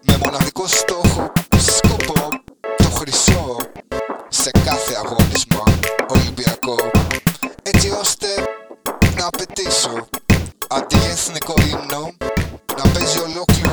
με μοναδικό στόχο, σκοπό, το χρυσό σε κάθε αγώνισμα, Ολυμπιακό. Έτσι ώστε να απαιτήσω αντί ύμνο να παίζει ολόκληρο